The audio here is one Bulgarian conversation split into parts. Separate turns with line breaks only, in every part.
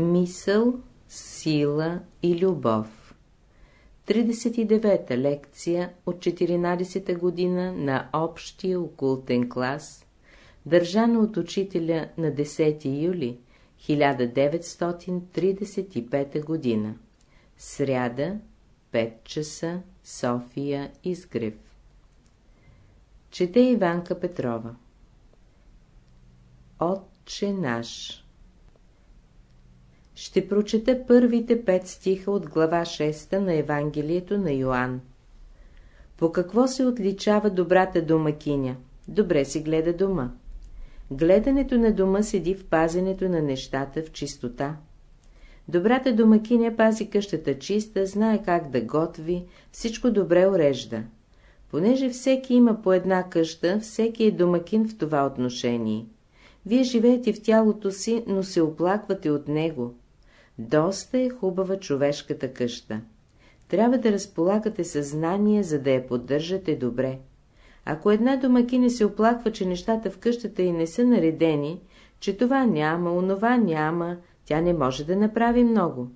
Мисъл, сила и любов 39-та лекция от 14-та година на общия окултен клас, държана от учителя на 10 юли 1935 година. Сряда, 5 часа, София, Изгрев. Чете Иванка Петрова. Отче наш ще прочета първите пет стиха от глава 6 на Евангелието на Йоанн. По какво се отличава добрата домакиня? Добре си гледа дома. Гледането на дома седи в пазенето на нещата в чистота. Добрата домакиня пази къщата чиста, знае как да готви, всичко добре урежда. Понеже всеки има по една къща, всеки е домакин в това отношение. Вие живеете в тялото си, но се оплаквате от него. Доста е хубава човешката къща. Трябва да разполагате съзнание, за да я поддържате добре. Ако една домакиня се оплаква, че нещата в къщата й не са наредени, че това няма, онова няма, тя не може да направи много.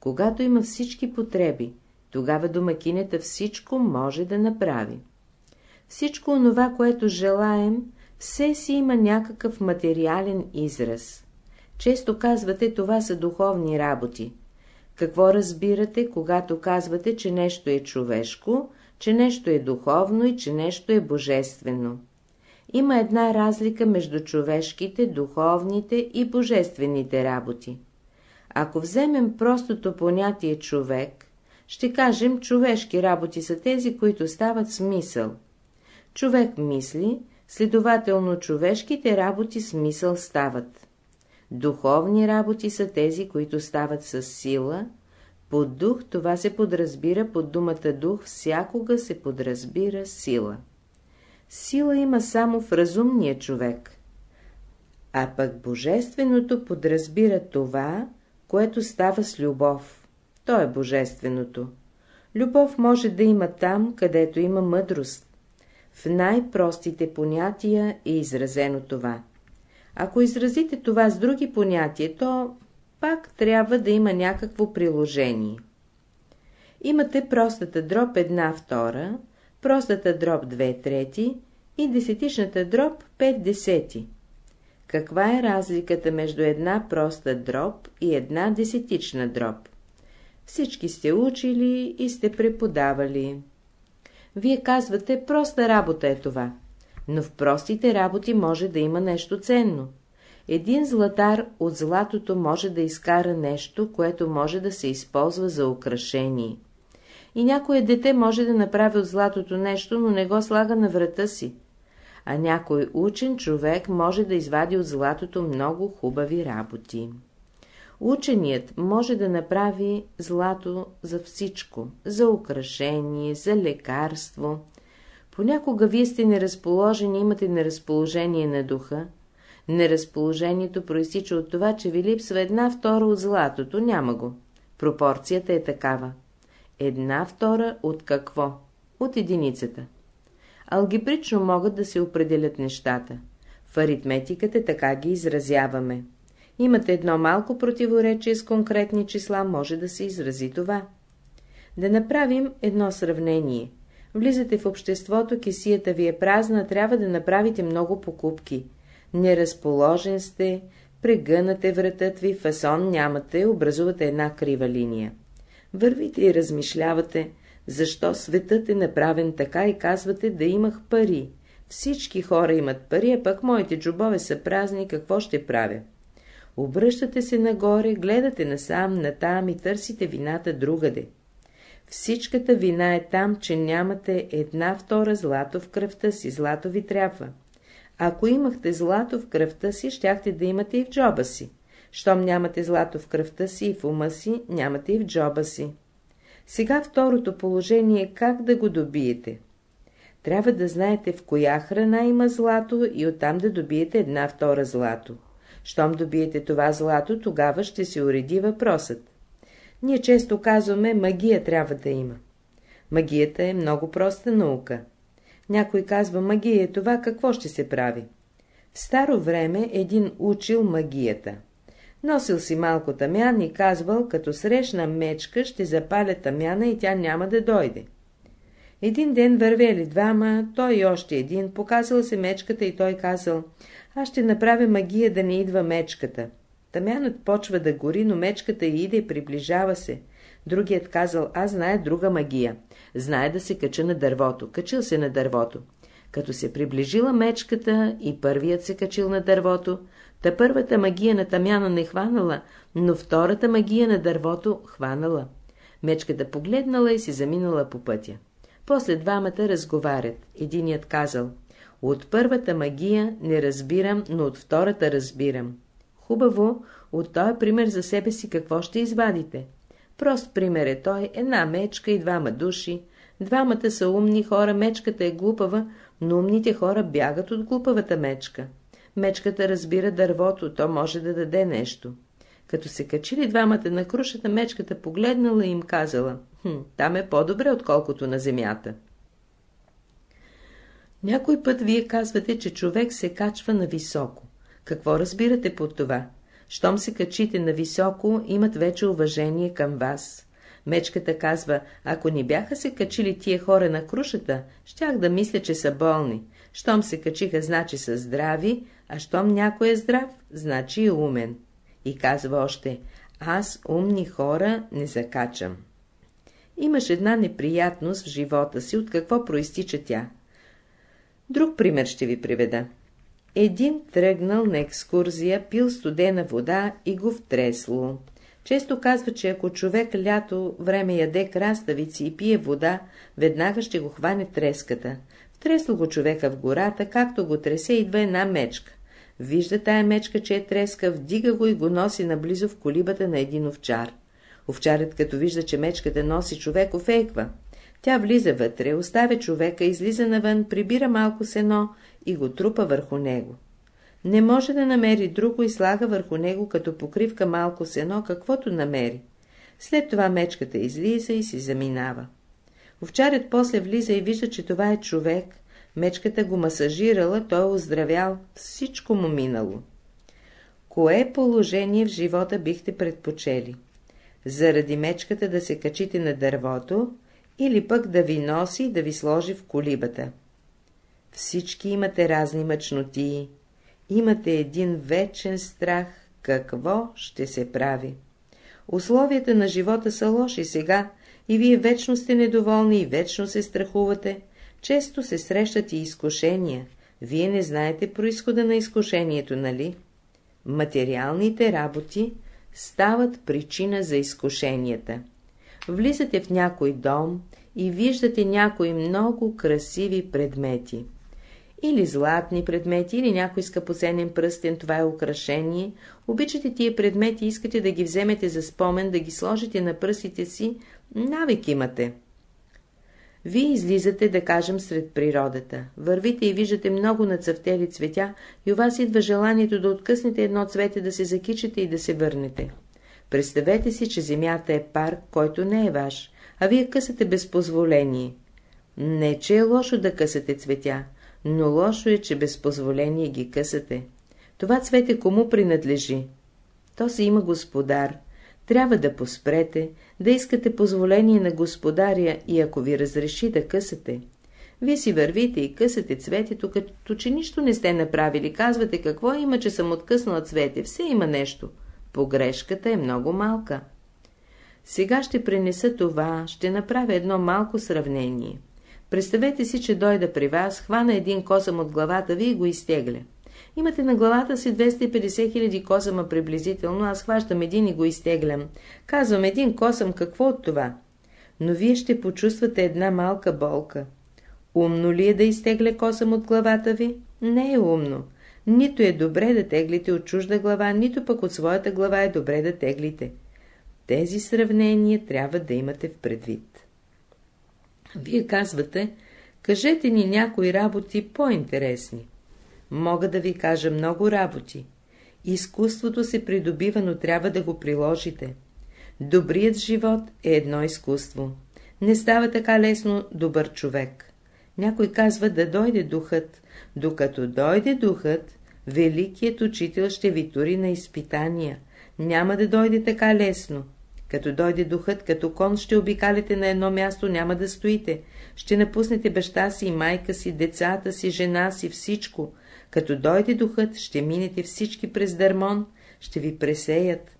Когато има всички потреби, тогава домакинята всичко може да направи. Всичко онова, което желаем, все си има някакъв материален израз. Често казвате, това са духовни работи. Какво разбирате, когато казвате, че нещо е човешко, че нещо е духовно и че нещо е божествено? Има една разлика между човешките, духовните и божествените работи. Ако вземем простото понятие човек, ще кажем, човешки работи са тези, които стават с мисъл. Човек мисли, следователно човешките работи с мисъл стават. Духовни работи са тези, които стават с сила. Под дух това се подразбира, под думата дух всякога се подразбира сила. Сила има само в разумния човек. А пък Божественото подразбира това, което става с любов. То е Божественото. Любов може да има там, където има мъдрост. В най-простите понятия е изразено това. Ако изразите това с други понятия, то пак трябва да има някакво приложение. Имате простата дроб една втора, простата дроб 2 трети и десетичната дроб 5 десети. Каква е разликата между една проста дроб и една десетична дроб? Всички сте учили и сте преподавали. Вие казвате, проста работа е това но в простите работи може да има нещо ценно. Един златар от златото може да изкара нещо, което може да се използва за украшение. И някое дете може да направи от златото нещо, но не го слага на врата си. А някой учен човек може да извади от златото много хубави работи. Ученият може да направи злато за всичко, за украшение, за лекарство, Понякога вие сте неразположени, имате неразположение на духа. Неразположението проистича от това, че ви липсва една втора от златото, няма го. Пропорцията е такава. Една втора от какво? От единицата. Алгебрично могат да се определят нещата. В аритметиката така ги изразяваме. Имате едно малко противоречие с конкретни числа, може да се изрази това. Да направим едно сравнение. Влизате в обществото, кисията ви е празна, трябва да направите много покупки. Неразположен сте, прегънате вратът ви, фасон нямате, образувате една крива линия. Вървите и размишлявате, защо светът е направен така и казвате да имах пари. Всички хора имат пари, а пък моите джобове са празни, какво ще правя? Обръщате се нагоре, гледате насам, натам и търсите вината другаде. Всичката вина е там, че нямате една втора злато в кръвта си, злато ви трябва. Ако имахте злато в кръвта си, щяхте да имате и в джоба си. Щом нямате злато в кръвта си и в ума си, нямате и в джоба си. Сега второто положение е как да го добиете. Трябва да знаете в коя храна има злато и оттам да добиете една втора злато. Щом добиете това злато, тогава ще се уреди въпросът. Ние често казваме, магия трябва да има. Магията е много проста наука. Някой казва, магия е това, какво ще се прави? В старо време един учил магията. Носил си малко тамян и казвал, като срещна мечка, ще запаля тамяна и тя няма да дойде. Един ден вървели двама, той и още един, показал се мечката и той казал, аз ще направя магия да не идва мечката. Тамянът почва да гори, но мечката иде и приближава се. Другият казал, аз знае друга магия. Знае да се кача на дървото. Качил се на дървото. Като се приближила мечката и първият се качил на дървото, та първата магия на тамяна не хванала, но втората магия на дървото хванала. Мечката погледнала и си заминала по пътя. После двамата разговарят. Единият казал, от първата магия не разбирам, но от втората разбирам. Хубаво, от този пример за себе си какво ще извадите? Прост пример е той, една мечка и двама души. Двамата са умни хора, мечката е глупава, но умните хора бягат от глупавата мечка. Мечката разбира дървото, то може да даде нещо. Като се качили двамата на крушата, мечката погледнала и им казала, хм, там е по-добре, отколкото на земята. Някой път вие казвате, че човек се качва на високо. Какво разбирате под това? Щом се качите на високо, имат вече уважение към вас. Мечката казва, ако не бяха се качили тия хора на крушата, щях да мисля, че са болни. Щом се качиха, значи са здрави, а щом някой е здрав, значи е умен. И казва още, аз умни хора не закачам. Имаш една неприятност в живота си, от какво проистича тя. Друг пример ще ви приведа. Един тръгнал на екскурзия, пил студена вода и го втресло. Често казва, че ако човек лято време яде краставици и пие вода, веднага ще го хване треската. Втресло го човека в гората, както го тресе, идва една мечка. Вижда тая мечка, че е треска, вдига го и го носи наблизо в колибата на един овчар. Овчарят, като вижда, че мечката носи човек, офейква. Тя влиза вътре, оставя човека, излиза навън, прибира малко сено и го трупа върху него. Не може да намери друго и слага върху него като покривка малко сено, каквото намери. След това мечката излиза и си заминава. Овчарят после влиза и вижда, че това е човек. Мечката го масажирала, той е оздравял, всичко му минало. Кое положение в живота бихте предпочели? Заради мечката да се качите на дървото или пък да ви носи и да ви сложи в колибата? Всички имате разни мъчноти, имате един вечен страх, какво ще се прави. Условията на живота са лоши сега, и вие вечно сте недоволни и вечно се страхувате. Често се срещат и изкушения. Вие не знаете происхода на изкушението, нали? Материалните работи стават причина за изкушенията. Влизате в някой дом и виждате някои много красиви предмети или златни предмети, или някой скъпоценен пръстен, това е украшение, обичате тия предмети искате да ги вземете за спомен, да ги сложите на пръстите си, навик имате. Вие излизате, да кажем, сред природата. Вървите и виждате много нацъфтели цветя и у вас идва желанието да откъснете едно цвете, да се закичате и да се върнете. Представете си, че земята е парк, който не е ваш, а вие късате без позволение. Не, че е лошо да късате цветя, но лошо е, че без позволение ги късате. Това цвете кому принадлежи? То си има господар. Трябва да поспрете, да искате позволение на господаря и ако ви разреши да късате. Вие си вървите и късате цветето, като че нищо не сте направили. Казвате какво има, че съм откъснала цвете. Все има нещо. Погрешката е много малка. Сега ще пренеса това, ще направя едно малко сравнение. Представете си, че дойда при вас, хвана един косъм от главата ви и го изтегля. Имате на главата си 250 хиляди косъма приблизително, аз хващам един и го изтеглям. Казвам един косъм, какво от това? Но вие ще почувствате една малка болка. Умно ли е да изтегля косъм от главата ви? Не е умно. Нито е добре да теглите от чужда глава, нито пък от своята глава е добре да теглите. Тези сравнения трябва да имате в предвид. Вие казвате, кажете ни някои работи по-интересни. Мога да ви кажа много работи. Изкуството се придобива, но трябва да го приложите. Добрият живот е едно изкуство. Не става така лесно добър човек. Някой казва да дойде духът. Докато дойде духът, великият учител ще ви тури на изпитания. Няма да дойде така лесно. Като дойде духът, като кон ще обикалите на едно място, няма да стоите. Ще напуснете баща си майка си, децата си, жена си, всичко. Като дойде духът, ще минете всички през дърмон, ще ви пресеят.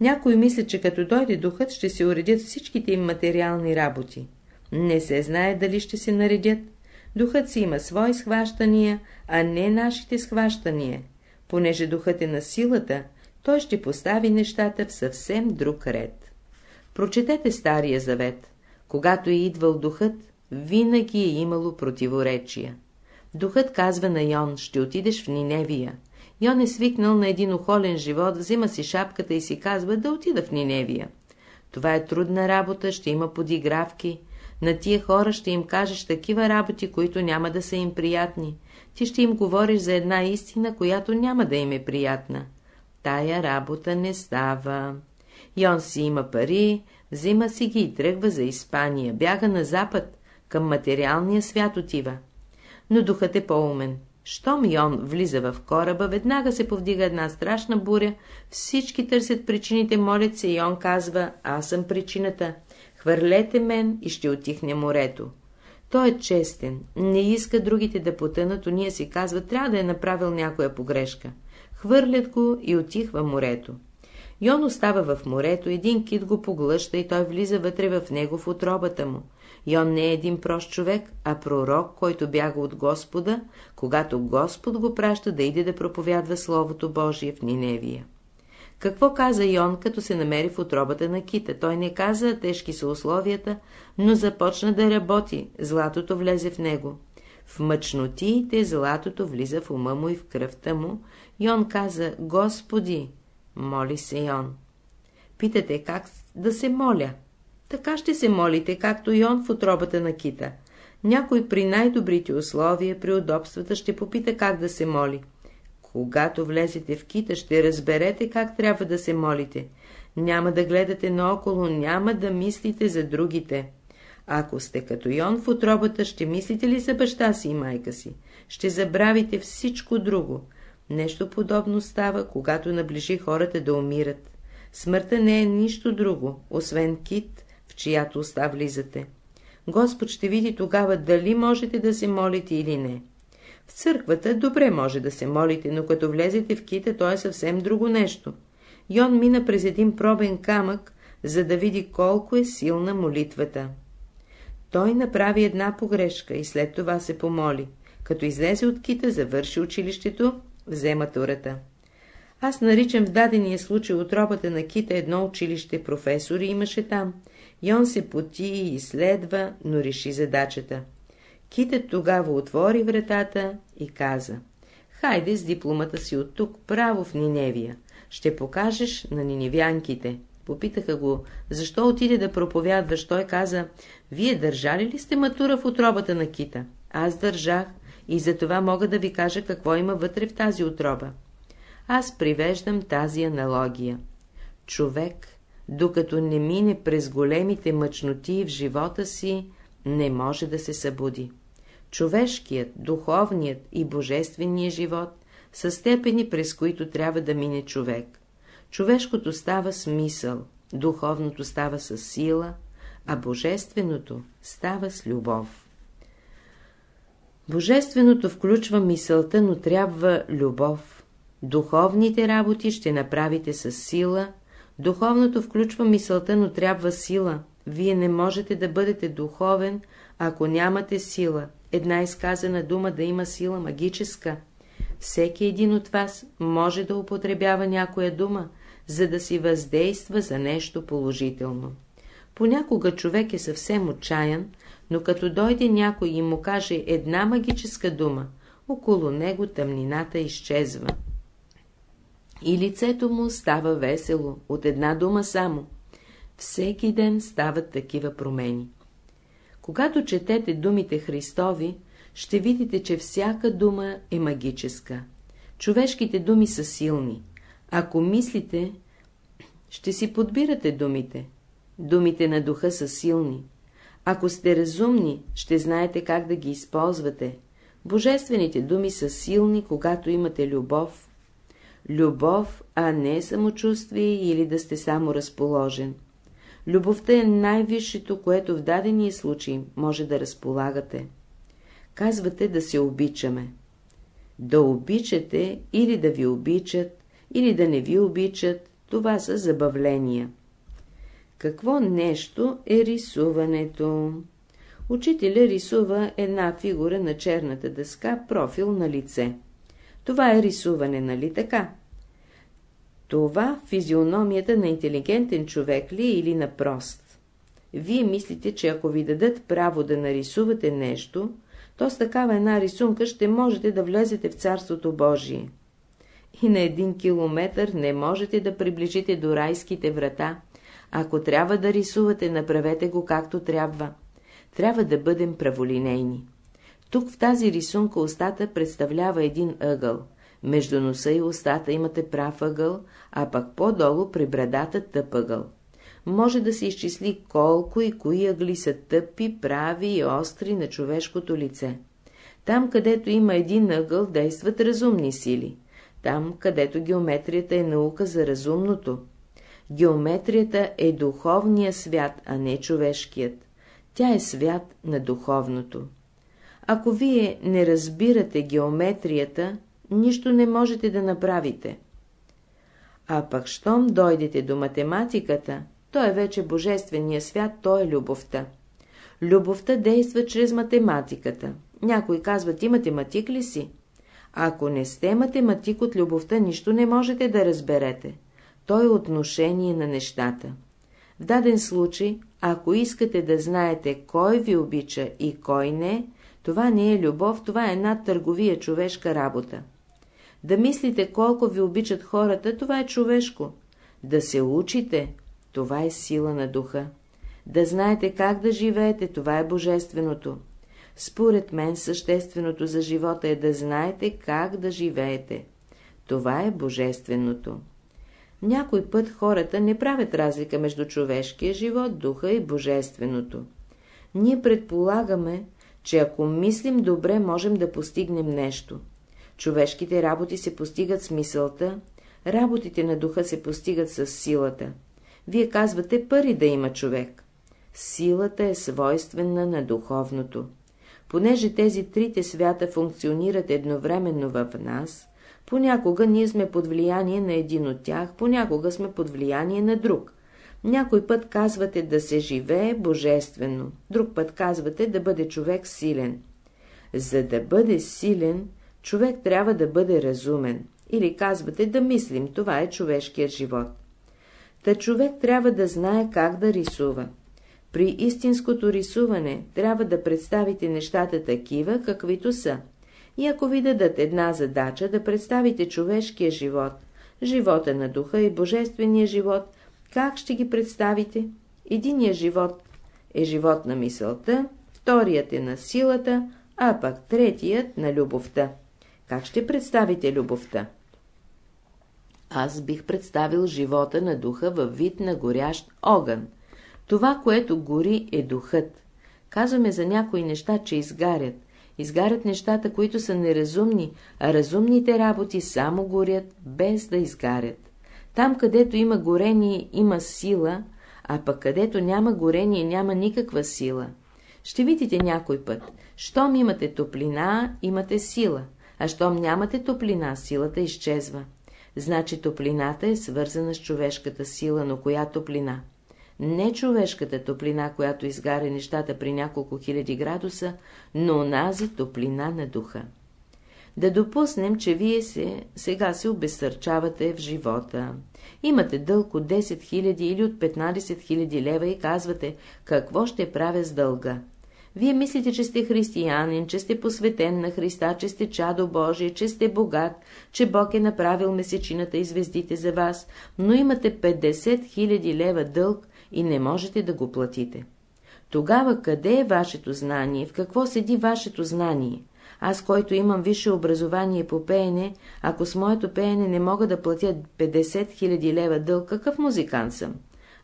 Някой мисля, че като дойде духът, ще се уредят всичките им материални работи. Не се знае дали ще се наредят. Духът си има свои схващания, а не нашите схващания. Понеже духът е на силата, той ще постави нещата в съвсем друг ред. Прочетете Стария завет. Когато е идвал духът, винаги е имало противоречия. Духът казва на Йон, ще отидеш в Ниневия. Йон е свикнал на един охолен живот, взима си шапката и си казва да отида в Ниневия. Това е трудна работа, ще има подигравки. На тия хора ще им кажеш такива работи, които няма да са им приятни. Ти ще им говориш за една истина, която няма да им е приятна. Тая работа не става. Йон си има пари, взима си ги и тръгва за Испания, бяга на запад, към материалния свят отива. Но духът е по-умен. Щом Йон влиза в кораба, веднага се повдига една страшна буря, всички търсят причините, молят се, Йон казва, аз съм причината, хвърлете мен и ще отихне морето. Той е честен, не иска другите да потънат, ние си казва, трябва да е направил някоя погрешка. Хвърлят го и отихва морето. Йон остава в морето, един кит го поглъща и той влиза вътре в него в отробата му. Йон не е един прост човек, а пророк, който бяга от Господа, когато Господ го праща да иде да проповядва Словото Божие в Ниневия. Какво каза Йон, като се намери в отробата на кита? Той не каза, тежки са условията, но започна да работи, златото влезе в него. В мъчнотиите златото влиза в ума му и в кръвта му. Йон каза, Господи, моли се Йон. Питате, как да се моля? Така ще се молите, както Йон в отробата на кита. Някой при най-добрите условия, при удобствата, ще попита как да се моли. Когато влезете в кита, ще разберете как трябва да се молите. Няма да гледате наоколо, няма да мислите за другите. Ако сте като Йон в отробата, ще мислите ли за баща си и майка си? Ще забравите всичко друго. Нещо подобно става, когато наближи хората да умират. Смъртта не е нищо друго, освен кит, в чиято уста влизате. Господ ще види тогава дали можете да се молите или не. В църквата добре може да се молите, но като влезете в кита, то е съвсем друго нещо. Йон мина през един пробен камък, за да види колко е силна молитвата. Той направи една погрешка и след това се помоли. Като излезе от кита, завърши училището, взе матурата. Аз наричам в дадения случай отробата на кита едно училище, професори имаше там. И он се поти и изследва, но реши задачата. Китът тогава отвори вратата и каза. Хайде с дипломата си от тук, право в Ниневия. Ще покажеш на ниневянките. Попитаха го, защо отиде да проповядваш. Той каза, вие държали ли сте матура в отробата на кита? Аз държах и за това мога да ви кажа какво има вътре в тази отроба. Аз привеждам тази аналогия. Човек, докато не мине през големите мъчноти в живота си, не може да се събуди. Човешкият, духовният и божественият живот са степени, през които трябва да мине човек. Човешкото става с мисъл, духовното става с сила, а божественото става с любов. Божественото включва мисълта, но трябва любов. Духовните работи ще направите с сила, духовното включва мисълта, но трябва сила. Вие не можете да бъдете духовен, ако нямате сила. Една изказана дума да има сила магическа. Всеки един от вас може да употребява някоя дума, за да си въздейства за нещо положително. Понякога човек е съвсем отчаян, но като дойде някой и му каже една магическа дума, около него тъмнината изчезва. И лицето му става весело, от една дума само. Всеки ден стават такива промени. Когато четете думите Христови, ще видите, че всяка дума е магическа. Човешките думи са силни. Ако мислите, ще си подбирате думите. Думите на духа са силни. Ако сте разумни, ще знаете как да ги използвате. Божествените думи са силни, когато имате любов. Любов, а не самочувствие или да сте само разположен. Любовта е най-висшето, което в дадения случай може да разполагате. Казвате да се обичаме. Да обичате или да ви обичат, или да не ви обичат, това са забавления. Какво нещо е рисуването? Учителя рисува една фигура на черната дъска, профил на лице. Това е рисуване, нали така? Това физиономията на интелигентен човек ли е или на прост? Вие мислите, че ако ви дадат право да нарисувате нещо, то с такава една рисунка ще можете да влезете в Царството Божие. И на един километър не можете да приближите до райските врата. Ако трябва да рисувате, направете го както трябва. Трябва да бъдем праволинейни. Тук в тази рисунка устата представлява един ъгъл. Между носа и устата имате прав ъгъл, а пък по-долу при брадата тъп ъгъл. Може да се изчисли колко и кои ъгли са тъпи, прави и остри на човешкото лице. Там, където има един ъгъл, действат разумни сили. Там, където геометрията е наука за разумното. Геометрията е духовния свят, а не човешкият. Тя е свят на духовното. Ако вие не разбирате геометрията, нищо не можете да направите. А пък, щом дойдете до математиката, то е вече божествения свят, то е любовта. Любовта действа чрез математиката. Някой казва, ти математик ли си? Ако не сте математик от любовта, нищо не можете да разберете. То е отношение на нещата. В даден случай, ако искате да знаете кой ви обича и кой не, това не е любов, това е една търговия човешка работа. Да мислите колко ви обичат хората, това е човешко. Да се учите, това е сила на духа. Да знаете как да живеете, това е божественото. Според мен същественото за живота е да знаете как да живеете. Това е божественото. Някой път хората не правят разлика между човешкия живот, духа и божественото. Ние предполагаме, че ако мислим добре, можем да постигнем нещо. Човешките работи се постигат с мисълта, работите на духа се постигат с силата. Вие казвате пари да има човек. Силата е свойствена на духовното. Понеже тези трите свята функционират едновременно в нас, понякога ние сме под влияние на един от тях, понякога сме под влияние на друг. Някой път казвате да се живее божествено, друг път казвате да бъде човек силен. За да бъде силен, човек трябва да бъде разумен. Или казвате да мислим, това е човешкият живот. Та човек трябва да знае как да рисува. При истинското рисуване трябва да представите нещата такива, каквито са. И ако ви дадат една задача да представите човешкия живот, живота на духа и божествения живот, как ще ги представите? Единият живот е живот на мисълта, вторият е на силата, а пък третият на любовта. Как ще представите любовта? Аз бих представил живота на духа във вид на горящ огън. Това, което гори, е духът. Казваме за някои неща, че изгарят. Изгарят нещата, които са неразумни, а разумните работи само горят, без да изгарят. Там, където има горение, има сила, а пък където няма горение, няма никаква сила. Ще видите някой път. Щом имате топлина, имате сила, а щом нямате топлина, силата изчезва. Значи топлината е свързана с човешката сила, но коя топлина? Не човешката топлина, която изгаря нещата при няколко хиляди градуса, но онази топлина на духа. Да допуснем, че вие се, сега се обесърчавате в живота. Имате дълг от 10 000 или от 15 000 лева и казвате, какво ще правя с дълга. Вие мислите, че сте християнин, че сте посветен на Христа, че сте чадо Божие, че сте богат, че Бог е направил месечината и звездите за вас, но имате 50 000 лева дълг и не можете да го платите. Тогава къде е вашето знание, в какво седи вашето знание? Аз, който имам висше образование по пеене, ако с моето пеене не мога да платя 50 000 лева дълг, какъв музикант съм?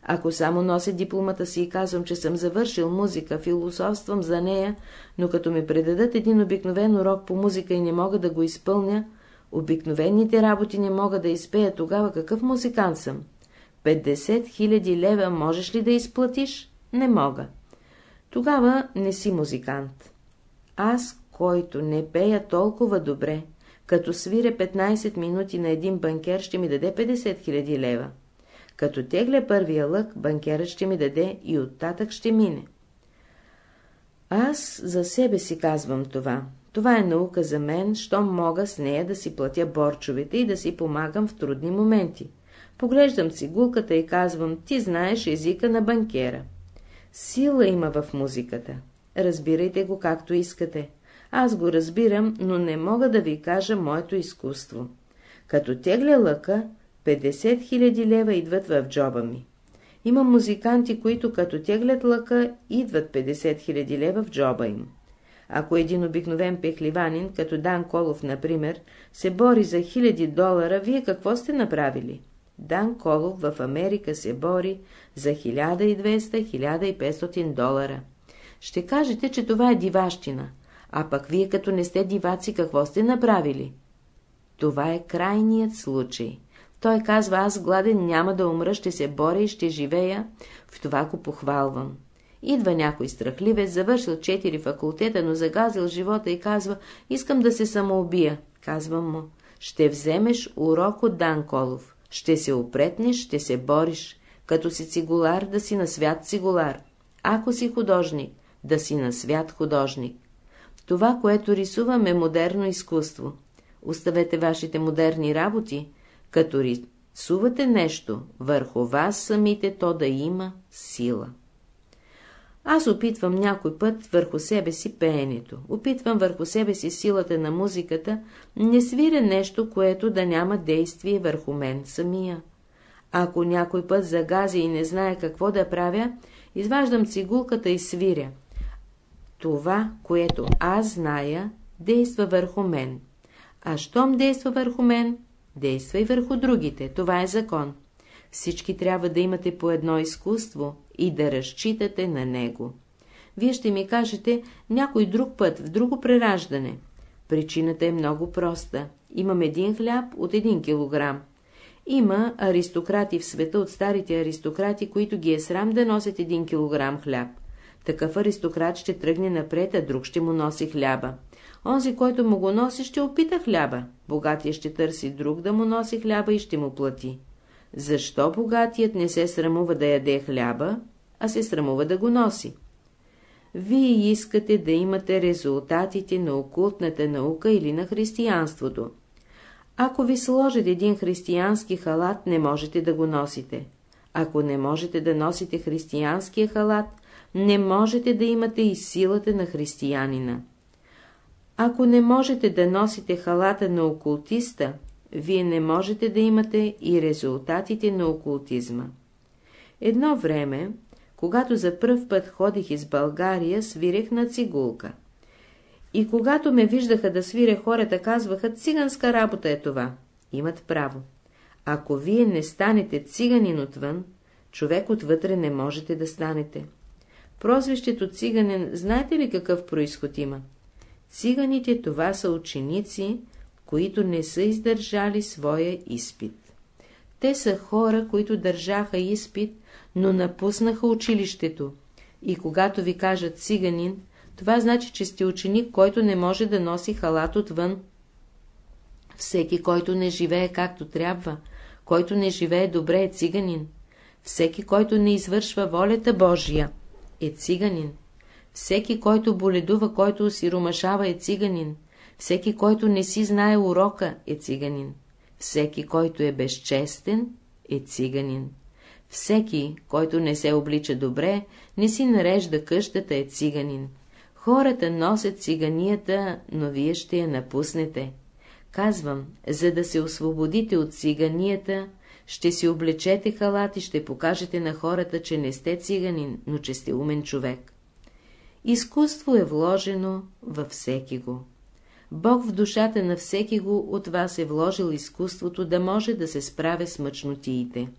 Ако само нося дипломата си и казвам, че съм завършил музика, философствам за нея, но като ми предадат един обикновен урок по музика и не мога да го изпълня, Обикновените работи не мога да изпея, тогава какъв музикант съм? 50 000 лева можеш ли да изплатиш? Не мога. Тогава не си музикант. Аз, който не пея толкова добре, като свиря 15 минути на един банкер, ще ми даде 50 000 лева. Като тегля първия лък, банкерът ще ми даде и оттатък ще мине. Аз за себе си казвам това. Това е наука за мен, щом мога с нея да си платя борчовете и да си помагам в трудни моменти. Поглеждам цигулката и казвам, ти знаеш езика на банкера. Сила има в музиката. Разбирайте го както искате. Аз го разбирам, но не мога да ви кажа моето изкуство. Като тегля лъка, 50 000 лева идват в джоба ми. Има музиканти, които като теглят лъка, идват 50 000 лева в джоба им. Ако един обикновен пехливанин, като Дан Колов, например, се бори за хиляди долара, вие какво сте направили? Дан Колов в Америка се бори за 1200-1500 долара. Ще кажете, че това е диващина, а пък вие като не сте диваци, какво сте направили? Това е крайният случай. Той казва, аз гладен няма да умра, ще се боря и ще живея, в това го похвалвам. Идва някой страхливец, завършил четири факултета, но загазил живота и казва, искам да се самоубия. Казвам му, ще вземеш урок от Дан Колов, ще се опретнеш, ще се бориш, като си цигулар, да си на свят цигулар, ако си художник, да си на свят художник. Това, което рисувам е модерно изкуство. Оставете вашите модерни работи, като рисувате нещо, върху вас самите то да има сила. Аз опитвам някой път върху себе си пеенето, опитвам върху себе си силата на музиката, не свиря нещо, което да няма действие върху мен самия. Ако някой път загази и не знае какво да правя, изваждам цигулката и свиря. Това, което аз зная, действа върху мен. А щом действа върху мен, действа и върху другите. Това е закон. Всички трябва да имате по едно изкуство и да разчитате на него. Вие ще ми кажете някой друг път, в друго прераждане. Причината е много проста. Имам един хляб от един килограм. Има аристократи в света от старите аристократи, които ги е срам да носят един килограм хляб. Такъв аристократ ще тръгне напред, а друг ще му носи хляба. Онзи, който му го носи, ще опита хляба. Богатия ще търси друг да му носи хляба и ще му плати. Защо богатият не се срамува да яде хляба, а се срамува да го носи? Вие искате да имате резултатите на окултната наука или на християнството. Ако ви сложат един християнски халат, не можете да го носите. Ако не можете да носите християнския халат, не можете да имате и силата на християнина. Ако не можете да носите халата на окултиста, вие не можете да имате и резултатите на окултизма. Едно време, когато за пръв път ходих из България, свирех на цигулка. И когато ме виждаха да свиря, хората казваха, циганска работа е това. Имат право. Ако вие не станете циганин отвън, човек отвътре не можете да станете. Прозвището циганен, знаете ли какъв происход има? Циганите това са ученици, които не са издържали своя изпит. Те са хора, които държаха изпит, но напуснаха училището. И когато ви кажат циганин, това значи, че сте ученик, който не може да носи халат отвън. Всеки, който не живее както трябва, който не живее добре е циганин. Всеки, който не извършва волята Божия, е циганин. Всеки, който боледува, който осиромашава, е циганин. Всеки, който не си знае урока, е циганин. Всеки, който е безчестен, е циганин. Всеки, който не се облича добре, не си нарежда къщата, е циганин. Хората носят циганията, но вие ще я напуснете. Казвам, за да се освободите от циганията, ще си облечете халат и ще покажете на хората, че не сте циганин, но че сте умен човек. Изкуство е вложено във всеки го. Бог в душата на всеки го от вас е вложил изкуството да може да се справя с мъчнотиите.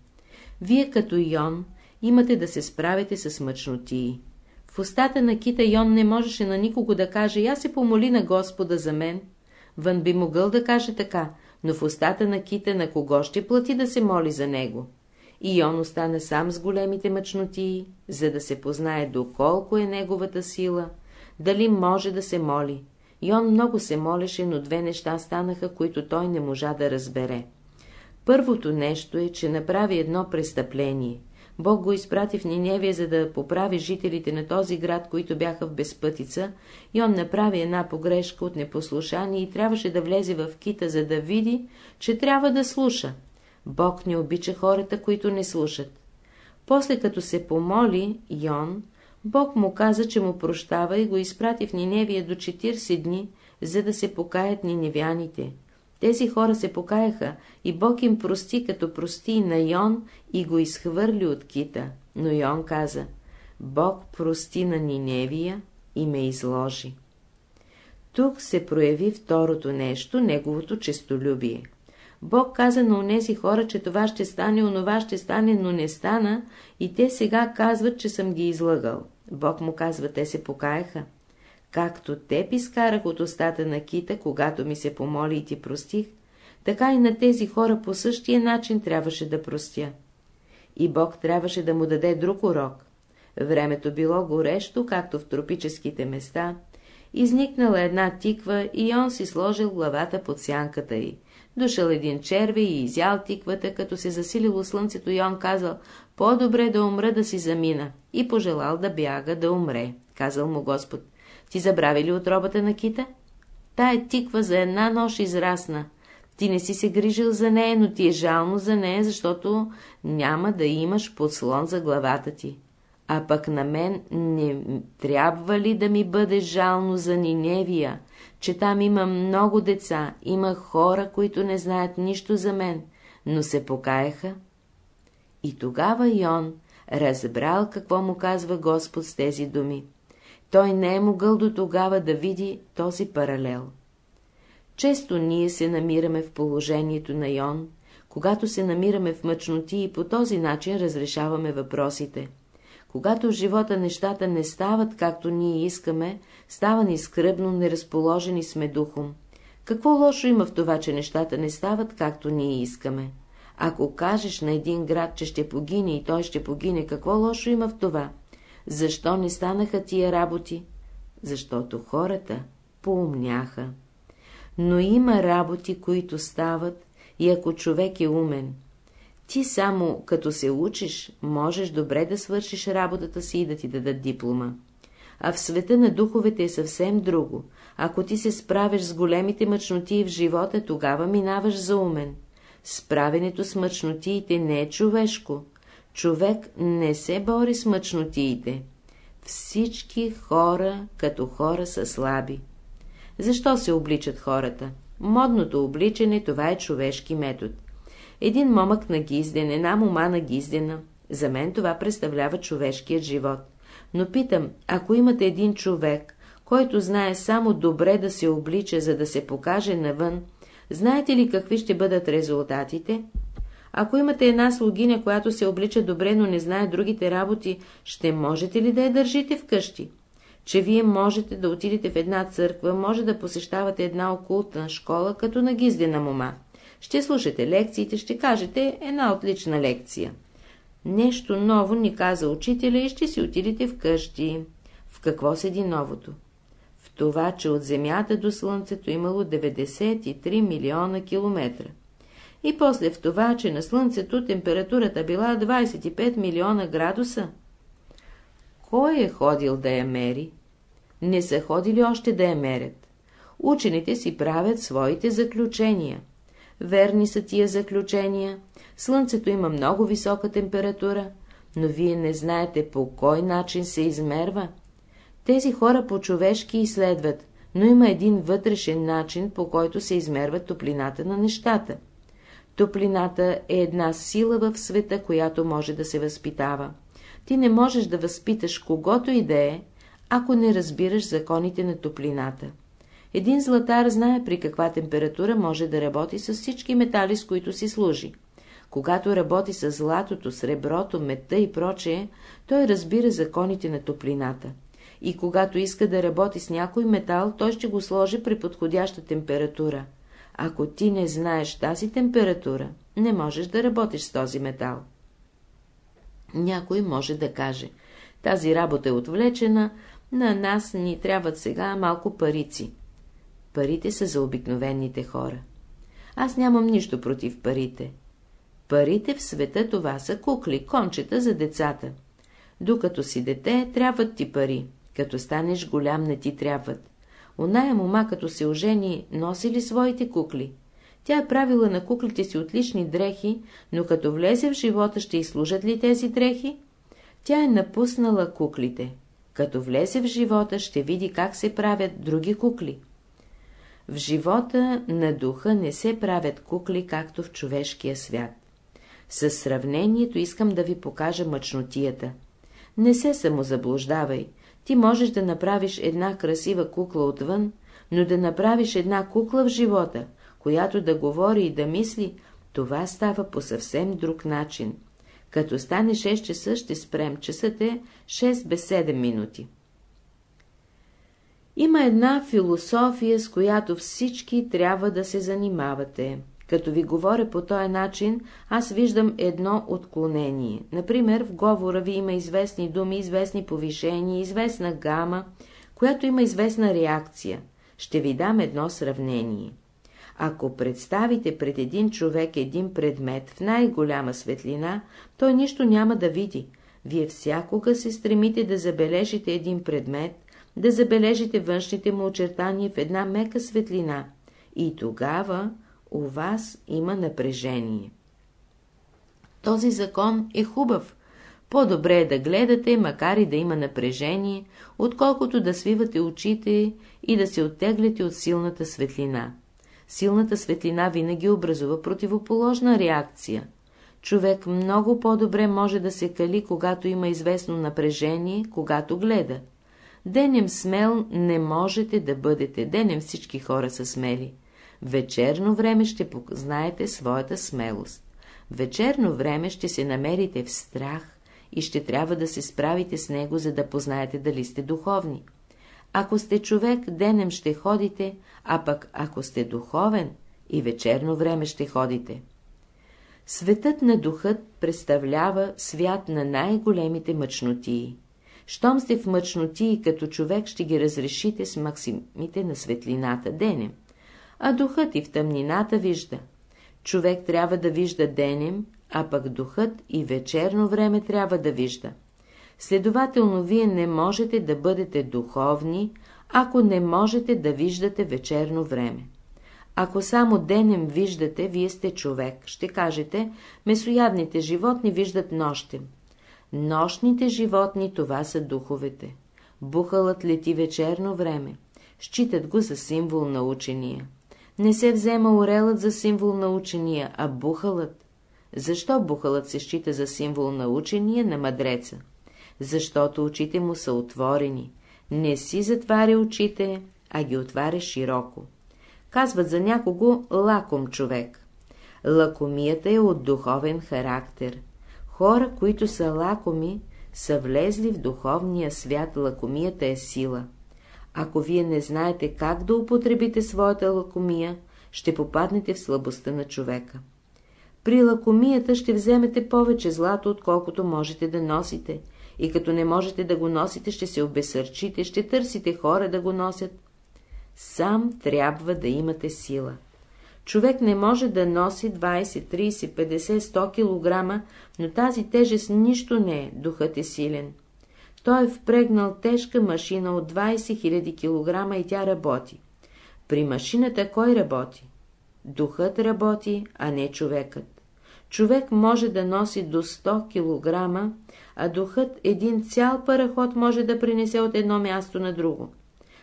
Вие като Йон имате да се справите с мъчнотии. В устата на кита Йон не можеше на никого да каже, я се помоли на Господа за мен, Вън би могъл да каже така, но в устата на кита на кого ще плати да се моли за него? И он остана сам с големите мъчноти, за да се познае доколко е неговата сила, дали може да се моли. И он много се молеше, но две неща станаха, които той не можа да разбере. Първото нещо е, че направи едно престъпление. Бог го изпрати в Ниневия, за да поправи жителите на този град, които бяха в безпътица, и он направи една погрешка от непослушание и трябваше да влезе в кита, за да види, че трябва да слуша. Бог не обича хората, които не слушат. После като се помоли, Йон, Бог му каза, че му прощава и го изпрати в Ниневия до 40 дни, за да се покаят ниневяните. Тези хора се покаяха и Бог им прости, като прости на Йон и го изхвърли от кита. Но Йон каза, Бог прости на Ниневия и ме изложи. Тук се прояви второто нещо, неговото честолюбие. Бог каза на онези хора, че това ще стане, онова ще стане, но не стана, и те сега казват, че съм ги излъгал. Бог му казва, те се покаяха. Както теб изкарах от устата на кита, когато ми се помоли и ти простих, така и на тези хора по същия начин трябваше да простя. И Бог трябваше да му даде друг урок. Времето било горещо, както в тропическите места. Изникнала една тиква и он си сложил главата под сянката й. Дошъл един черви и изял тиквата, като се засилило слънцето и он казал, по-добре да умра да си замина, и пожелал да бяга да умре. Казал му Господ, ти забрави ли отробата на кита? Тая тиква за една нощ израсна. Ти не си се грижил за нея, но ти е жално за нея, защото няма да имаш подслон за главата ти. А пък на мен не трябва ли да ми бъде жално за Ниневия, че там има много деца, има хора, които не знаят нищо за мен, но се покаяха? И тогава Йон разбрал какво му казва Господ с тези думи. Той не е могъл до тогава да види този паралел. Често ние се намираме в положението на Йон, когато се намираме в мъчноти и по този начин разрешаваме въпросите. Когато в живота нещата не стават както ние искаме, става ни скръбно, неразположени сме духом. Какво лошо има в това, че нещата не стават както ние искаме? Ако кажеш на един град, че ще погине и той ще погине, какво лошо има в това? Защо не станаха тия работи? Защото хората поумняха. Но има работи, които стават, и ако човек е умен. Ти само като се учиш, можеш добре да свършиш работата си и да ти дадат диплома. А в света на духовете е съвсем друго. Ако ти се справиш с големите мъчноти в живота, тогава минаваш за умен. Справенето с мъчнотиите не е човешко, човек не се бори с мъчнотиите. Всички хора като хора са слаби. Защо се обличат хората? Модното обличане, това е човешки метод. Един момък на гизден, една мома на гиздена. За мен това представлява човешкият живот. Но питам, ако имате един човек, който знае само добре да се облича, за да се покаже навън, знаете ли какви ще бъдат резултатите? Ако имате една слугиня, която се облича добре, но не знае другите работи, ще можете ли да я държите вкъщи? Че вие можете да отидете в една църква, може да посещавате една окултна школа, като на гиздена мома. Ще слушате лекциите, ще кажете една отлична лекция. Нещо ново ни каза учителя и ще си отидете вкъщи. В какво седи новото? Това, че от Земята до Слънцето имало 93 милиона километра и после в това, че на Слънцето температурата била 25 милиона градуса. Кой е ходил да я мери? Не са ходили още да я мерят. Учените си правят своите заключения. Верни са тия заключения. Слънцето има много висока температура, но вие не знаете по кой начин се измерва. Тези хора по-човешки изследват, но има един вътрешен начин, по който се измерва топлината на нещата. Топлината е една сила в света, която може да се възпитава. Ти не можеш да възпиташ когото и да е, ако не разбираш законите на топлината. Един златар знае при каква температура може да работи с всички метали, с които си служи. Когато работи с златото, среброто, метта и прочее, той разбира законите на топлината. И когато иска да работи с някой метал, той ще го сложи при подходяща температура. Ако ти не знаеш тази температура, не можеш да работиш с този метал. Някой може да каже, тази работа е отвлечена, на нас ни трябват сега малко парици. Парите са за обикновените хора. Аз нямам нищо против парите. Парите в света това са кукли, кончета за децата. Докато си дете, трябват ти пари. Като станеш голям, не ти трябват. Оная мома, като се ожени, носи ли своите кукли? Тя е правила на куклите си отлични дрехи, но като влезе в живота, ще изслужат ли тези дрехи? Тя е напуснала куклите. Като влезе в живота, ще види как се правят други кукли. В живота на духа не се правят кукли, както в човешкия свят. С сравнението искам да ви покажа мъчнотията. Не се самозаблуждавай. Ти можеш да направиш една красива кукла отвън, но да направиш една кукла в живота, която да говори и да мисли, това става по съвсем друг начин. Като стане 6 часа, ще спрем. Часът е 6 без 7 минути. Има една философия, с която всички трябва да се занимавате. Като ви говоря по този начин, аз виждам едно отклонение. Например, в говора ви има известни думи, известни повишения, известна гама, която има известна реакция. Ще ви дам едно сравнение. Ако представите пред един човек един предмет в най-голяма светлина, той нищо няма да види. Вие всякога се стремите да забележите един предмет, да забележите външните му очертания в една мека светлина. И тогава у вас има напрежение. Този закон е хубав. По-добре е да гледате, макар и да има напрежение, отколкото да свивате очите и да се оттегляте от силната светлина. Силната светлина винаги образува противоположна реакция. Човек много по-добре може да се кали, когато има известно напрежение, когато гледа. Денем смел не можете да бъдете, денем всички хора са смели вечерно време ще познаете своята смелост. Вечерно време ще се намерите в страх и ще трябва да се справите с него, за да познаете дали сте духовни. Ако сте човек, денем ще ходите, а пък ако сте духовен, и вечерно време ще ходите. Светът на духът представлява свят на най-големите мъчнотии. Щом сте в мъчнотии, като човек ще ги разрешите с максимите на светлината денем а духът и в тъмнината вижда. Човек трябва да вижда денем, а пък духът и вечерно време трябва да вижда. Следователно, вие не можете да бъдете духовни, ако не можете да виждате вечерно време. Ако само денем виждате, вие сте човек. Ще кажете, месоядните животни виждат нощем. Нощните животни, това са духовете. Бухалът лети вечерно време. Считат го за символ на учения. Не се взема орелът за символ на учения, а бухалът. Защо бухалът се счита за символ на учения на мъдреца? Защото очите му са отворени. Не си затваря очите, а ги отваря широко. Казват за някого лаком човек. Лакомията е от духовен характер. Хора, които са лакоми, са влезли в духовния свят, лакомията е сила. Ако вие не знаете как да употребите своята лакомия, ще попаднете в слабостта на човека. При лакомията ще вземете повече злато, отколкото можете да носите, и като не можете да го носите, ще се обесърчите, ще търсите хора да го носят. Сам трябва да имате сила. Човек не може да носи 20, 30, 50, 100 кг, но тази тежест нищо не е, духът е силен. Той е впрегнал тежка машина от 20 000 кг и тя работи. При машината кой работи? Духът работи, а не човекът. Човек може да носи до 100 кг, а духът един цял параход може да принесе от едно място на друго.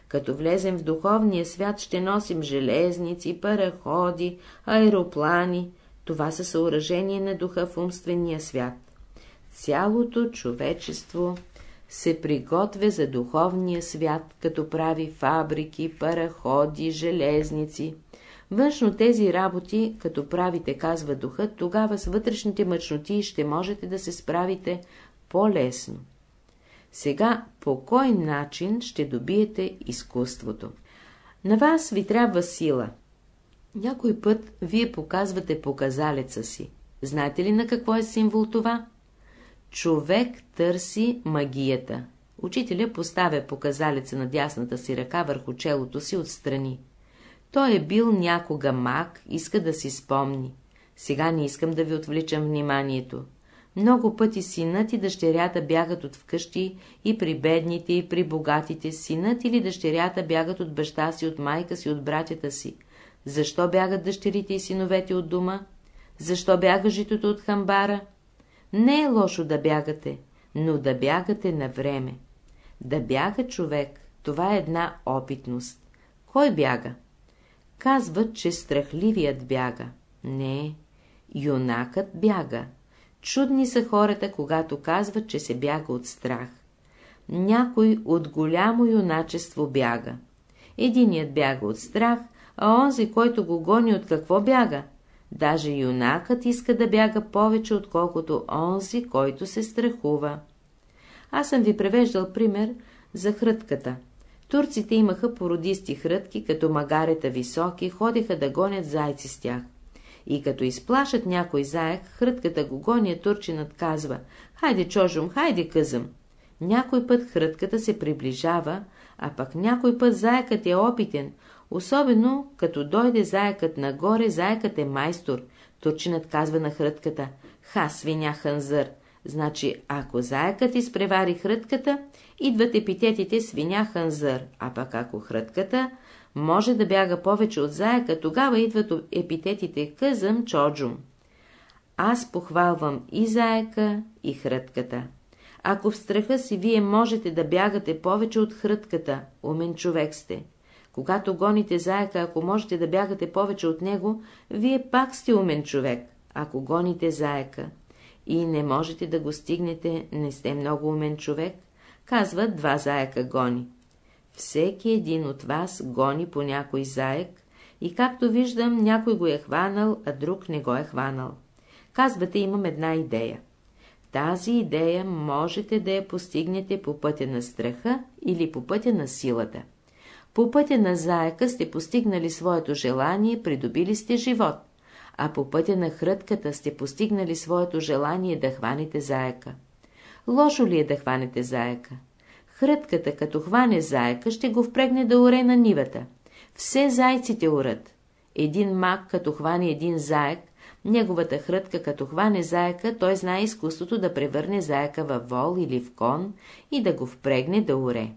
Като влезем в духовния свят, ще носим железници, параходи, аероплани. Това са съоръжения на духа в умствения свят. Цялото човечество се приготвя за духовния свят, като прави фабрики, параходи, железници. Външно тези работи, като правите, казва духът, тогава с вътрешните мъчноти ще можете да се справите по-лесно. Сега по кой начин ще добиете изкуството? На вас ви трябва сила. Някой път вие показвате показалеца си. Знаете ли на какво е символ това? Човек търси магията. Учителя поставя показалеца на дясната си ръка върху челото си отстрани. Той е бил някога маг, иска да си спомни. Сега не искам да ви отвличам вниманието. Много пъти синът и дъщерята бягат от вкъщи и при бедните, и при богатите. Синът или дъщерята бягат от баща си, от майка си, от братята си. Защо бягат дъщерите и синовете от дома? Защо бяга житото от хамбара? Не е лошо да бягате, но да бягате на време. Да бяга човек, това е една опитност. Кой бяга? Казват, че страхливият бяга. Не, юнакът бяга. Чудни са хората, когато казват, че се бяга от страх. Някой от голямо юначество бяга. Единият бяга от страх, а онзи, който го гони, от какво бяга? Даже юнакът иска да бяга повече, отколкото онзи, който се страхува. Аз съм ви превеждал пример за хрътката. Турците имаха породисти хрътки, като магарета високи, ходиха да гонят зайци с тях. И като изплашат някой заек, хрътката го гони, турчинът казва «Хайде, чожум, хайде, къзъм!» Някой път хрътката се приближава, а пък някой път заекът е опитен, особено като дойде заекът нагоре, заекът е майстор. Турчинът казва на хрътката «Ха, свиня ханзър!» Значи, ако заекът изпревари хрътката, идват епитетите свиня ханзър, а пък ако хрътката може да бяга повече от заека, тогава идват епитетите къзъм, чоджум. Аз похвалвам и заека, и хрътката. Ако в страха си вие можете да бягате повече от хрътката, умен човек сте. Когато гоните заека, ако можете да бягате повече от него, вие пак сте умен човек, ако гоните заека. И не можете да го стигнете, не сте много умен човек, казват два заека гони. Всеки един от вас гони по някой заек и както виждам, някой го е хванал, а друг не го е хванал. Казвате, имам една идея. Тази идея можете да я постигнете по пътя на страха или по пътя на силата. По пътя на заека сте постигнали своето желание, придобили сте живот, а по пътя на хрътката сте постигнали своето желание да хванете заека. Лошо ли е да хванете заека? Хрътката, като хване заека, ще го впрегне да оре на нивата. Все зайците урат. Един мак, като хване един заек, неговата хрътка, като хване заека, той знае изкуството да превърне заека във вол или в кон и да го впрегне да оре.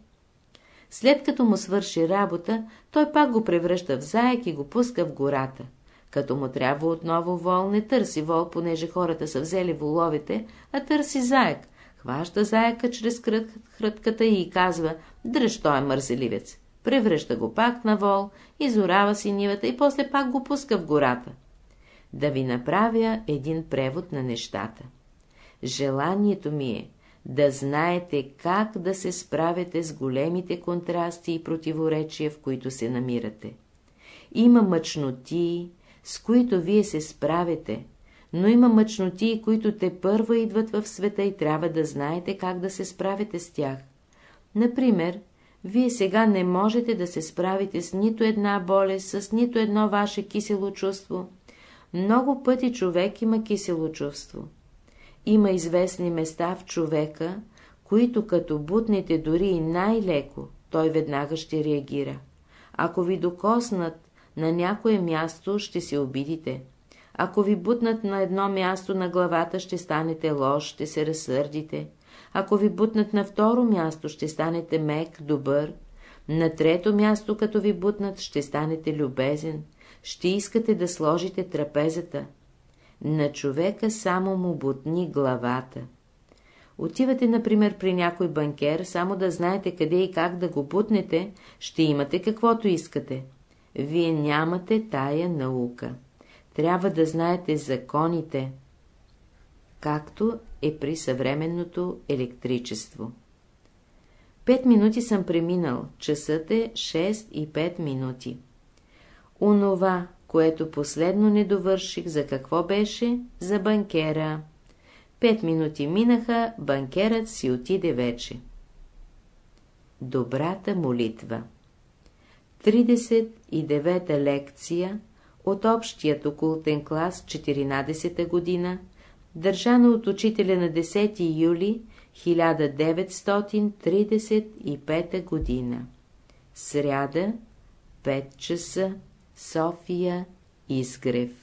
След като му свърши работа, той пак го превръща в заек и го пуска в гората. Като му трябва отново вол, не търси вол, понеже хората са взели воловете, а търси заек, Хваща заека чрез хрътката и казва, дръж той е мързеливец. Превръща го пак на вол, изорава си нивата и после пак го пуска в гората. Да ви направя един превод на нещата. Желанието ми е да знаете как да се справяте с големите контрасти и противоречия, в които се намирате. Има мъчноти, с които вие се справите, но има мъчноти, които те първа идват в света и трябва да знаете как да се справите с тях. Например, вие сега не можете да се справите с нито една болест, с нито едно ваше кисело чувство. Много пъти човек има кисело чувство. Има известни места в човека, които като бутнете дори и най-леко, той веднага ще реагира. Ако ви докоснат на някое място, ще се обидите. Ако ви бутнат на едно място на главата, ще станете лош, ще се разсърдите. Ако ви бутнат на второ място, ще станете мек, добър. На трето място, като ви бутнат, ще станете любезен. Ще искате да сложите трапезата. На човека само му бутни главата. Отивате, например, при някой банкер, само да знаете къде и как да го бутнете, ще имате каквото искате. Вие нямате тая наука трябва да знаете законите, както е при съвременното електричество. Пет минути съм преминал, часът е 6 и 5 минути. Онова, което последно не довърших, за какво беше? За банкера. Пет минути минаха, банкерът си отиде вече. Добрата молитва 39-та лекция от общият окултен клас 14-та година, държана от учителя на 10 юли 1935 година. Сряда, 5 часа, София, Изгрев.